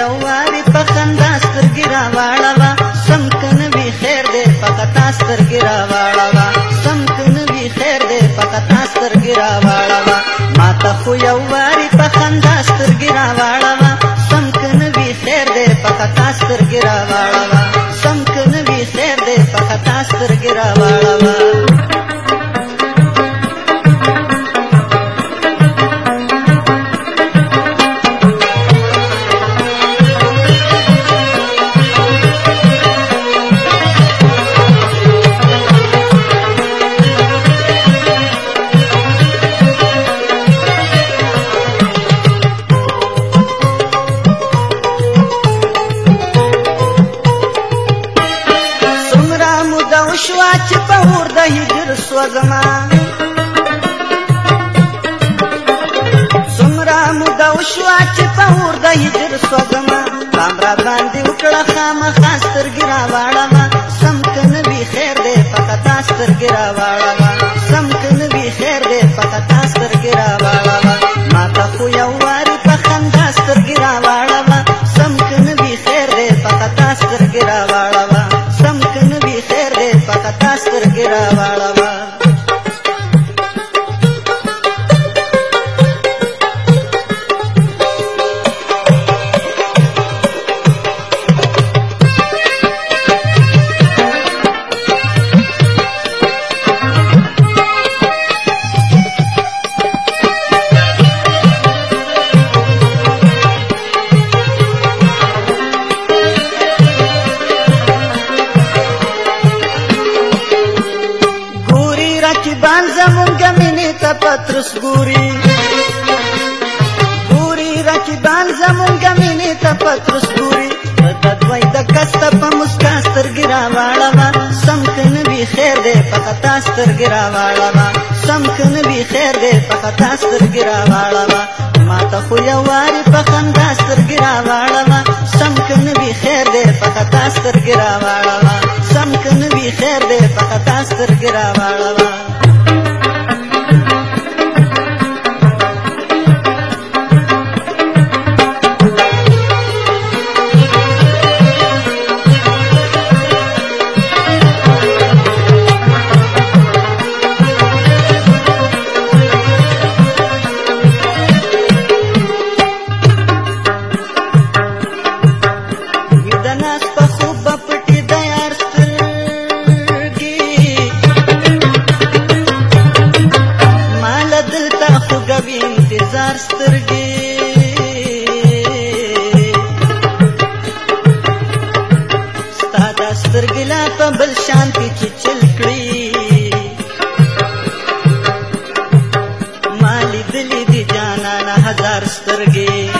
یو وارې په خندا سترګې راواړوه سم که نه وي خیر دی فقط تا سترګې راواړوه سم که نه وي خیر دی فقط تا سترګې راواړوه ما ته خو یو وارې په خندا سترګې راواړوه سم که نه وي خیر دی فقط تا سترګې راواړوه سم که نه وي خیر دی فقط تا سترګې راواړوه شوا چې په ور د هجر سوځما څومره مودا شوا چې په ور د هجر سوځما پام را باندې وکړه خامه خاستر ګرا واړما سم کنه وی خیر دې فقط استر ګرا واړما سم کنه وی خیر دې فقط استر ګرا واړما ما ته خو یو واری په خندا استر ګرا واړما سم کنه وی خیر دې فقط استر ګرا واړما ಗಿರವಾಳವ ترس ګوري ګوري رقیبان زمونږ مینې ته پترس ګوري دوی د کسته په مسکا سترګې راواړوه سم که نه وي خیر دی په خطا سترګې راواړوه سم که نه وي خیر دی په خطا سترګې راواړوه ماته خو یو وارې په خندا سترګې راواړوه سم که نه وي خیر دی په خطا سترګې راواړوه سم که نه وي خیر دی په خطا سترګې راواړوه سترګي ستاد سترګي لا په بل شانتي چې چل کړی مالی دلی دی جانا نه هزار سترګي